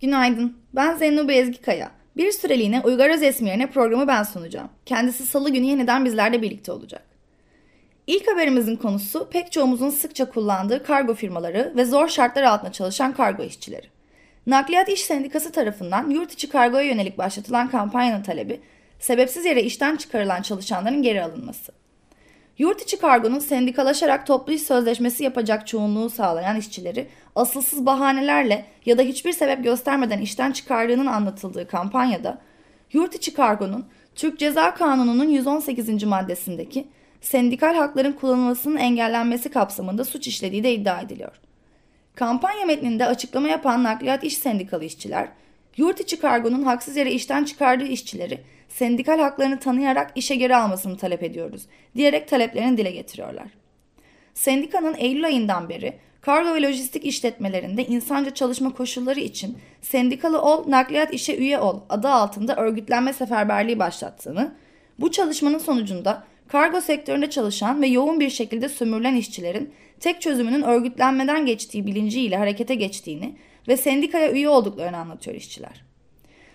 Günaydın, ben Zennubi Ezgikaya. Bir süreliğine Uygar Özesmi yerine programı ben sunacağım. Kendisi salı günü yeniden bizlerle birlikte olacak. İlk haberimizin konusu pek çoğumuzun sıkça kullandığı kargo firmaları ve zor şartlar altında çalışan kargo işçileri. Nakliyat İş Sendikası tarafından yurt içi kargoya yönelik başlatılan kampanyanın talebi, sebepsiz yere işten çıkarılan çalışanların geri alınması. Yurt içi kargonun sendikalaşarak toplu iş sözleşmesi yapacak çoğunluğu sağlayan işçileri asılsız bahanelerle ya da hiçbir sebep göstermeden işten çıkardığının anlatıldığı kampanyada yurt içi kargonun Türk Ceza Kanunu'nun 118. maddesindeki sendikal hakların kullanılmasının engellenmesi kapsamında suç işlediği de iddia ediliyor. Kampanya metninde açıklama yapan nakliyat iş sendikalı işçiler, yurt içi kargonun haksız yere işten çıkardığı işçileri sendikal haklarını tanıyarak işe geri almasını talep ediyoruz diyerek taleplerini dile getiriyorlar. Sendikanın Eylül ayından beri kargo ve lojistik işletmelerinde insanca çalışma koşulları için sendikalı ol, nakliyat işe üye ol adı altında örgütlenme seferberliği başlattığını, bu çalışmanın sonucunda kargo sektöründe çalışan ve yoğun bir şekilde sömürülen işçilerin tek çözümünün örgütlenmeden geçtiği bilinciyle harekete geçtiğini ve sendikaya üye olduklarını anlatıyor işçiler.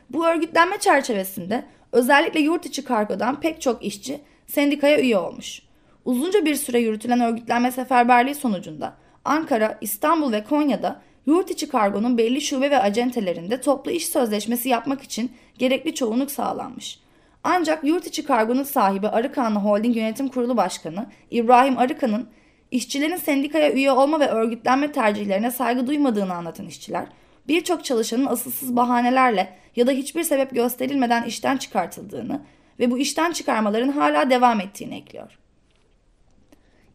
Bu örgütlenme çerçevesinde özellikle yurt içi kargodan pek çok işçi sendikaya üye olmuş. Uzunca bir süre yürütülen örgütlenme seferberliği sonucunda Ankara, İstanbul ve Konya'da yurt içi kargonun belli şube ve acentelerinde toplu iş sözleşmesi yapmak için gerekli çoğunluk sağlanmış. Ancak yurt içi kargonun sahibi Arıkanlı Holding Yönetim Kurulu Başkanı İbrahim Arıkan'ın işçilerin sendikaya üye olma ve örgütlenme tercihlerine saygı duymadığını anlatan işçiler, birçok çalışanın asılsız bahanelerle ya da hiçbir sebep gösterilmeden işten çıkartıldığını ve bu işten çıkarmaların hala devam ettiğini ekliyor.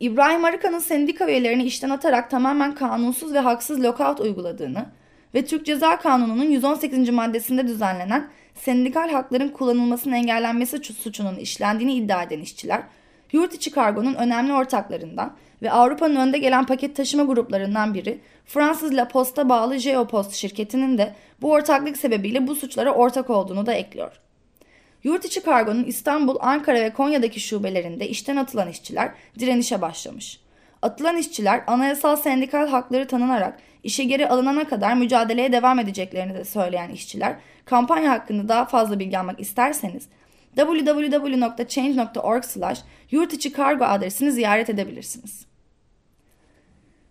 İbrahim Arıkan'ın sendika üyelerini işten atarak tamamen kanunsuz ve haksız lockout uyguladığını ve Türk Ceza Kanunu'nun 118. maddesinde düzenlenen sendikal hakların kullanılmasının engellenmesi suçunun işlendiğini iddia eden işçiler, yurt içi kargonun önemli ortaklarından ve Avrupa'nın önde gelen paket taşıma gruplarından biri Fransız La Posta bağlı Geopost şirketinin de bu ortaklık sebebiyle bu suçlara ortak olduğunu da ekliyor. Yurt içi kargonun İstanbul, Ankara ve Konya'daki şubelerinde işten atılan işçiler direnişe başlamış. Atılan işçiler anayasal sendikal hakları tanınarak işe geri alınana kadar mücadeleye devam edeceklerini de söyleyen işçiler kampanya hakkında daha fazla bilgi almak isterseniz www.change.org slash yurt içi kargo adresini ziyaret edebilirsiniz.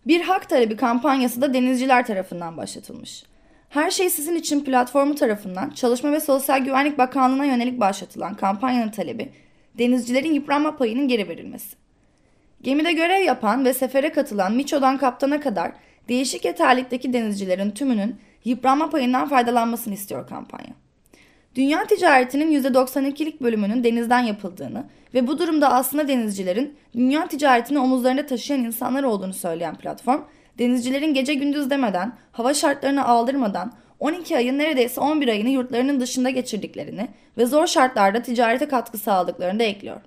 Bir hak talebi kampanyası da denizciler tarafından başlatılmış. Her Şey Sizin için platformu tarafından Çalışma ve Sosyal Güvenlik Bakanlığı'na yönelik başlatılan kampanyanın talebi denizcilerin yıpranma payının geri verilmesi. Gemide görev yapan ve sefere katılan Miço'dan kaptana kadar değişik yeterlikteki denizcilerin tümünün yıpranma payından faydalanmasını istiyor kampanya. Dünya ticaretinin %92'lik bölümünün denizden yapıldığını ve bu durumda aslında denizcilerin dünya ticaretini omuzlarında taşıyan insanlar olduğunu söyleyen platform, denizcilerin gece gündüz demeden, hava şartlarını aldırmadan 12 ayın neredeyse 11 ayını yurtlarının dışında geçirdiklerini ve zor şartlarda ticarete katkı sağladıklarını da ekliyor.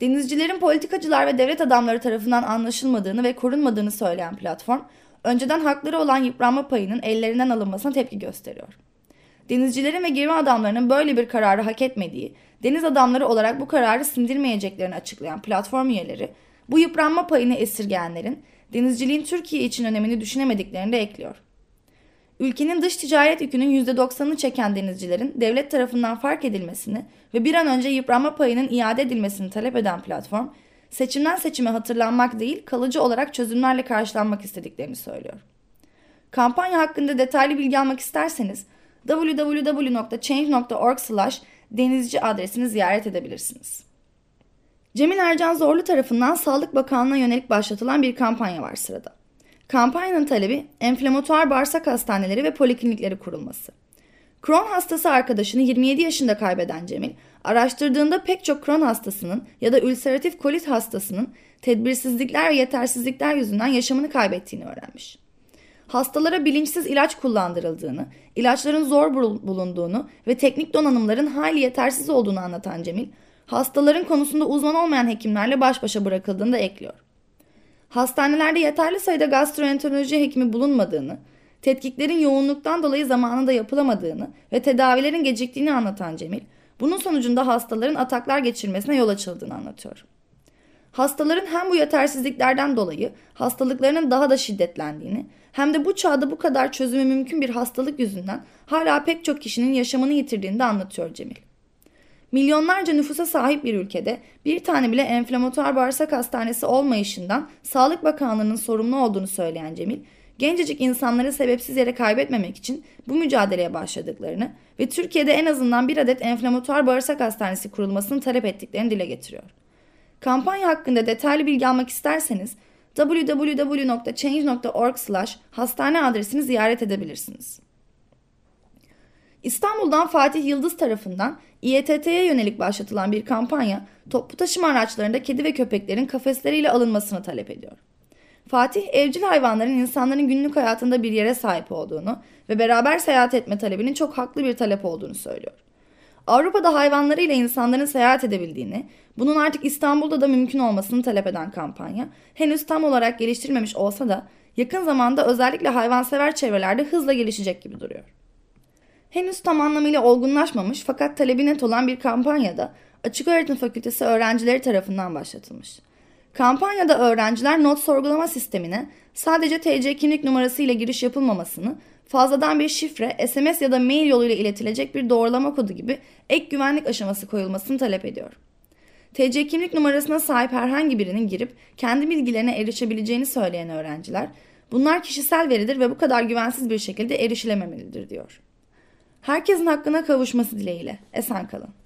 Denizcilerin politikacılar ve devlet adamları tarafından anlaşılmadığını ve korunmadığını söyleyen platform, önceden hakları olan yıpranma payının ellerinden alınmasına tepki gösteriyor. Denizcilerin ve gemi adamlarının böyle bir kararı hak etmediği, deniz adamları olarak bu kararı sindirmeyeceklerini açıklayan platform üyeleri, bu yıpranma payını esirgeyenlerin denizciliğin Türkiye için önemini düşünemediklerini de ekliyor. Ülkenin dış ticaret yükünün %90'ını çeken denizcilerin devlet tarafından fark edilmesini ve bir an önce yıpranma payının iade edilmesini talep eden platform, seçimden seçime hatırlanmak değil kalıcı olarak çözümlerle karşılanmak istediklerini söylüyor. Kampanya hakkında detaylı bilgi almak isterseniz www.change.org denizci adresini ziyaret edebilirsiniz. Cemil Ercan Zorlu tarafından Sağlık Bakanlığı'na yönelik başlatılan bir kampanya var sırada. Kampanyanın talebi enflamatuar bağırsak hastaneleri ve poliklinikleri kurulması. Crohn hastası arkadaşını 27 yaşında kaybeden Cemil, araştırdığında pek çok Crohn hastasının ya da ülseratif kolit hastasının tedbirsizlikler ve yetersizlikler yüzünden yaşamını kaybettiğini öğrenmiş. Hastalara bilinçsiz ilaç kullandırıldığını, ilaçların zor bulunduğunu ve teknik donanımların hali yetersiz olduğunu anlatan Cemil, hastaların konusunda uzman olmayan hekimlerle baş başa bırakıldığını da ekliyor. Hastanelerde yeterli sayıda gastroenteroloji hekimi bulunmadığını, tetkiklerin yoğunluktan dolayı zamanında yapılamadığını ve tedavilerin geciktiğini anlatan Cemil, bunun sonucunda hastaların ataklar geçirmesine yol açıldığını anlatıyor. Hastaların hem bu yetersizliklerden dolayı hastalıklarının daha da şiddetlendiğini hem de bu çağda bu kadar çözümü mümkün bir hastalık yüzünden hala pek çok kişinin yaşamını yitirdiğini de anlatıyor Cemil. Milyonlarca nüfusa sahip bir ülkede bir tane bile enflamatuar bağırsak hastanesi olmayışından Sağlık Bakanlığı'nın sorumlu olduğunu söyleyen Cemil, gencecik insanları sebepsiz yere kaybetmemek için bu mücadeleye başladıklarını ve Türkiye'de en azından bir adet enflamatuar bağırsak hastanesi kurulmasını talep ettiklerini dile getiriyor. Kampanya hakkında detaylı bilgi almak isterseniz www.change.org hastane adresini ziyaret edebilirsiniz. İstanbul'dan Fatih Yıldız tarafından İETT'ye yönelik başlatılan bir kampanya toplu taşıma araçlarında kedi ve köpeklerin kafesleriyle alınmasını talep ediyor. Fatih evcil hayvanların insanların günlük hayatında bir yere sahip olduğunu ve beraber seyahat etme talebinin çok haklı bir talep olduğunu söylüyor. Avrupa'da hayvanlarıyla insanların seyahat edebildiğini, bunun artık İstanbul'da da mümkün olmasını talep eden kampanya, henüz tam olarak geliştirilmemiş olsa da yakın zamanda özellikle hayvansever çevrelerde hızla gelişecek gibi duruyor. Henüz tam anlamıyla olgunlaşmamış fakat talebi net olan bir kampanyada Açık Öğretim Fakültesi öğrencileri tarafından başlatılmış. Kampanyada öğrenciler not sorgulama sistemine sadece TC kimlik numarası ile giriş yapılmamasını, fazladan bir şifre, SMS ya da mail yoluyla iletilecek bir doğrulama kodu gibi ek güvenlik aşaması koyulmasını talep ediyor. TC kimlik numarasına sahip herhangi birinin girip kendi bilgilerine erişebileceğini söyleyen öğrenciler, bunlar kişisel veridir ve bu kadar güvensiz bir şekilde erişilememelidir diyor. Herkesin hakkına kavuşması dileğiyle. Esen kalın.